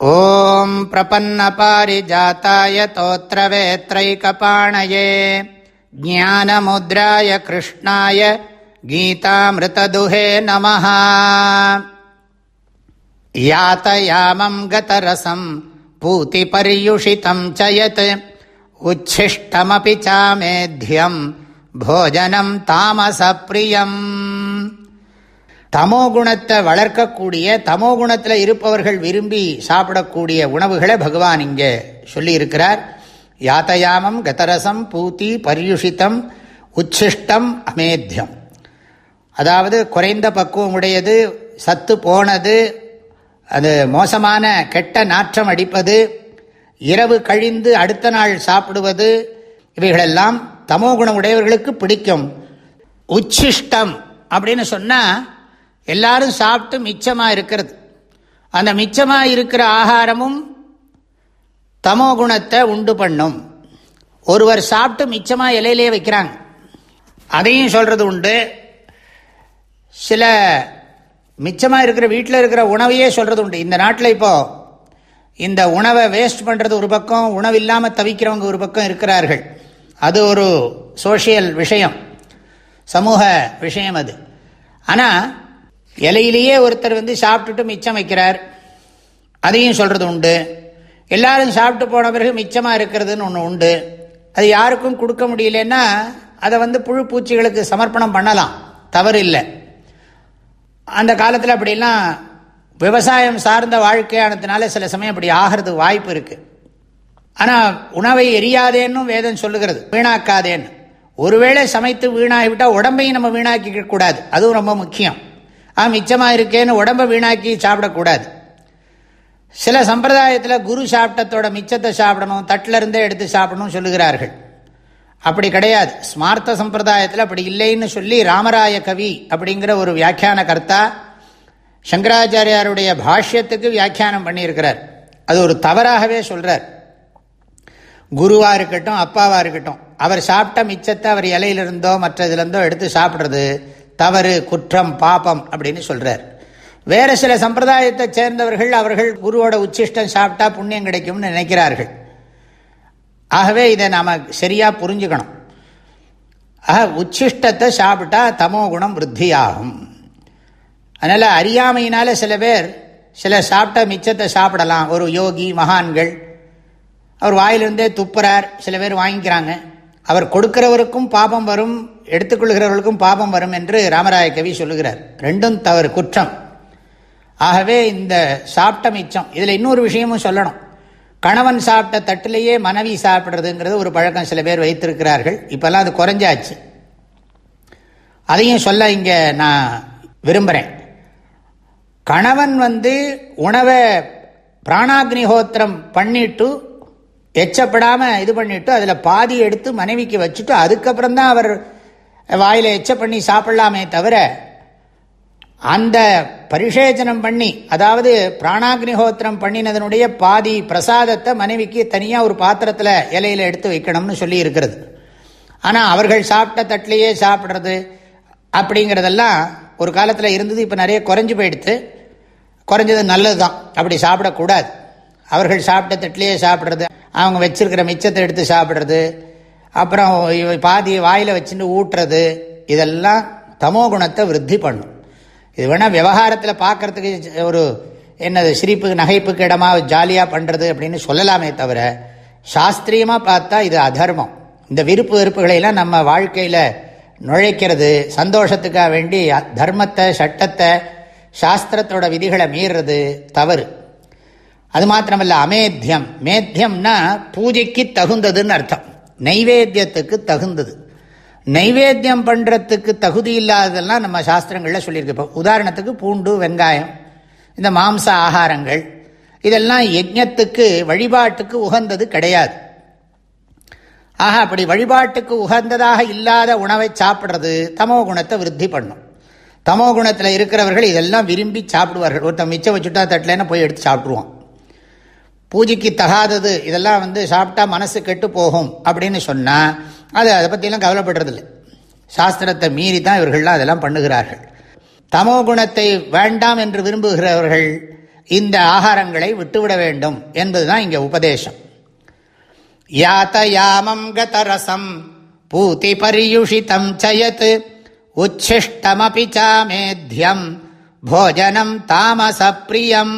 ॐ प्रपन्नपारिजाताय तोत्रवेत्रैकपाणये ज्ञानमुद्राय कृष्णाय गीतामृतदुहे नमः यातयामम् गतरसम् पूतिपर्युषितम् च यत् उच्छिष्टमपि चामेध्यम् भोजनम् तामसप्रियम् தமோ குணத்தை வளர்க்கக்கூடிய தமோ குணத்தில் இருப்பவர்கள் விரும்பி சாப்பிடக்கூடிய உணவுகளை பகவான் இங்கே சொல்லி இருக்கிறார் யாத்தயாமம் கதரசம் பூத்தி பரியுஷித்தம் உச்சிஷ்டம் அமேத்தியம் அதாவது குறைந்த பக்குவம் உடையது சத்து போனது அது மோசமான கெட்ட நாற்றம் அடிப்பது இரவு கழிந்து அடுத்த நாள் சாப்பிடுவது இவைகளெல்லாம் தமோகுணம் உடையவர்களுக்கு பிடிக்கும். உச்சிஷ்டம் அப்படின்னு சொன்னால் எல்லாரும் சாப்பிட்டு மிச்சமாக இருக்கிறது. அந்த மிச்சமாக இருக்கிற ஆகாரமும் தமோ குணத்தை உண்டு பண்ணும். ஒருவர் சாப்பிட்டு மிச்சமாக இலையிலே வைக்கிறாங்க. அதையும் சொல்கிறது உண்டு. சில மிச்சமாக இருக்கிற வீட்டில் இருக்கிற உணவையே சொல்கிறது உண்டு. இந்த நாட்டில் இப்போது இந்த உணவை வேஸ்ட் பண்ணுறது ஒரு பக்கம் உணவு இல்லாமல் தவிக்கிறவங்க ஒரு பக்கம் இருக்கிறார்கள். அது ஒரு சோஷியல் விஷயம். சமூக விஷயம் அது. ஆனால் இலையிலேயே ஒருத்தர் வந்து சாப்பிட்டுட்டு மிச்சம் வைக்கிறார். அதையும் சொல்கிறது உண்டு. எல்லாரும் சாப்பிட்டு போன பிறகு மிச்சமாக இருக்கிறதுன்னு ஒன்று உண்டு. அது யாருக்கும் கொடுக்க முடியலன்னா அதை வந்து புழு பூச்சிகளுக்கு சமர்ப்பணம் பண்ணலாம். தவறு இல்லை. அந்த காலத்தில் அப்படிலாம் விவசாயம் சார்ந்த வாழ்க்கையானதுனால சில சமயம் அப்படி ஆகிறது வாய்ப்பு இருக்குது ஆனால் உணவை எரியாதேன்னு வேதம் சொல்லுகிறது. வீணாக்காதேன்னு. ஒருவேளை சமைத்து வீணாகிவிட்டால் உடம்பையும் நம்ம வீணாக்கிக்க கூடாது. அதுவும் ரொம்ப முக்கியம். ஆ மிச்சமாக இருக்கேன்னு உடம்பை வீணாக்கி சாப்பிடக்கூடாது. சில சம்பிரதாயத்தில் குரு சாப்பிட்டத்தோட மிச்சத்தை சாப்பிடணும் தட்டிலருந்தே எடுத்து சாப்பிடணும் சொல்லுகிறார்கள். அப்படி கிடையாது. ஸ்மார்த்த சம்பிரதாயத்தில் அப்படி இல்லைன்னு சொல்லி ராமராய கவி அப்படிங்கிற ஒரு வியாக்கியான கர்த்தா சங்கராச்சாரியாருடைய பாஷ்யத்துக்கு வியாக்கியானம் பண்ணியிருக்கிறார். அது ஒரு தவறாகவே சொல்கிறார் குருவாக இருக்கட்டும் அப்பாவாக இருக்கட்டும் அவர் சாப்பிட்ட மிச்சத்தை அவர் இலையிலிருந்தோ மற்ற இதுலேருந்தோ எடுத்து சாப்பிட்றது தவறு குற்றம் பாபம் அப்படின்னு சொல்றார். வேற சில சம்பிரதாயத்தை சேர்ந்தவர்கள் அவர்கள் குருவோட உச்சிஷ்டம் சாப்பிட்டா புண்ணியம் கிடைக்கும்னு நினைக்கிறார்கள். ஆகவே இதை நாம் சரியாக புரிஞ்சுக்கணும். ஆக உச்சிஷ்டத்தை சாப்பிட்டா தமோ குணம் விருத்தியாகும். அதனால் அறியாமையினால சில பேர் சில சாப்பிட்ட மிச்சத்தை சாப்பிடலாம். ஒரு யோகி மகான்கள் அவர் வாயிலிருந்தே துப்புறார். சில பேர் வாங்கிக்கிறாங்க. அவர் கொடுக்கிறவருக்கும் பாபம் வரும் எடுத்துக்கொள்கிறவர்களுக்கும் பாபம் வரும் என்று ராமராய கவி சொல்லுகிறார். ரெண்டும் தவறு குற்றம். ஆகவே இந்த சாப்பிட்ட மிச்சம் இதில் இன்னொரு விஷயமும் சொல்லணும். கணவன் சாப்பிட்ட தட்டிலேயே மனைவி சாப்பிட்றதுங்கிறது ஒரு பழக்கம் சில பேர் வைத்திருக்கிறார்கள். இப்போல்லாம் அது குறைஞ்சாச்சு. அதையும் சொல்ல இங்கே நான் விரும்புகிறேன். கணவன் வந்து உணவை பிராணாக்னிஹோத்திரம் பண்ணிட்டு எச்சப்படாமல் இது பண்ணிவிட்டு அதில் பாதி எடுத்து மனைவிக்கு வச்சுட்டு அதுக்கப்புறம் தான் அவர் வாயில் எச்ச பண்ணி சாப்பிடலாமே தவிர அந்த பரிசேஜனம் பண்ணி அதாவது பிராணாக்னிஹோத்திரம் பண்ணினதனுடைய பாதி பிரசாதத்தை மனைவிக்கு தனியாக ஒரு பாத்திரத்தில் இலையில் எடுத்து வைக்கணும்னு சொல்லி இருக்கிறது. ஆனால் அவர்கள் சாப்பிட்ட தட்டிலேயே சாப்பிட்றது அப்படிங்கிறதெல்லாம் ஒரு காலத்தில் இருந்தது இப்போ நிறைய குறைஞ்சி போயிடுத்து. குறைஞ்சது நல்லது தான் அப்படி சாப்பிடக்கூடாது. அவர்கள் சாப்பிட்ட தட்டிலேயே சாப்பிட்றது அவங்க வச்சிருக்கிற மிச்சத்தை எடுத்து சாப்பிட்றது அப்புறம் பாதி வாயில் வச்சுட்டு ஊட்டுறது இதெல்லாம் தமோ குணத்தை விருத்தி பண்ணும். இது வேணால் விவகாரத்தில் பார்க்குறதுக்கு ஒரு என்னது சிரிப்பு நகைப்புக்கு இடமா ஜாலியாக பண்ணுறது அப்படின்னு சொல்லலாமே தவிர சாஸ்திரியமாக பார்த்தா இது அதர்மம். இந்த விருப்பு வெறுப்புகளையெல்லாம் நம்ம வாழ்க்கையில் நுழைக்கிறது சந்தோஷத்துக்காக வேண்டி தர்மத்தை சட்டத்தை சாஸ்திரத்தோட விதிகளை மீறுறது தவறு. அது மாத்திரமல்ல அமேத்தியம் மேத்தியம்னா பூஜைக்கு தகுந்ததுன்னு அர்த்தம். நைவேத்தியத்துக்கு தகுந்தது. நைவேத்தியம் பண்ணுறதுக்கு தகுதி இல்லாததெல்லாம் நம்ம சாஸ்திரங்களில் சொல்லியிருக்கு. இப்போ உதாரணத்துக்கு பூண்டு வெங்காயம் இந்த மாம்ச ஆகாரங்கள் இதெல்லாம் யஜ்யத்துக்கு வழிபாட்டுக்கு உகந்தது கிடையாது. ஆக அப்படி வழிபாட்டுக்கு உகந்ததாக இல்லாத உணவை சாப்பிட்றது தமோ குணத்தை விருத்தி பண்ணும். தமோ குணத்தில் இருக்கிறவர்கள் இதெல்லாம் விரும்பி சாப்பிடுவார்கள். ஒருத்தன் மிச்சம் வச்சுட்டா தட்டலன்னு போய் எடுத்து சாப்பிடுவான் பூஜைக்கு தகாதது இதெல்லாம் வந்து சாப்பிட்டா மனசு கெட்டு போகும் அப்படின்னு சொன்னால் அது அதை பற்றியெல்லாம் கவலைப்படுறதில்லை. சாஸ்திரத்தை மீறி தான் இவர்கள்லாம் அதெல்லாம் பண்ணுகிறார்கள். தமோ குணத்தை வேண்டாம் என்று விரும்புகிறவர்கள் இந்த ஆகாரங்களை விட்டுவிட வேண்டும் என்பதுதான் இங்கே உபதேசம். யாத்தயாமம் கதரசம் பூத்தி பரியுஷிதம் சயத் உச்சிஷ்டமபி சாமேத்யம் போஜனம் தாமச பிரியம்.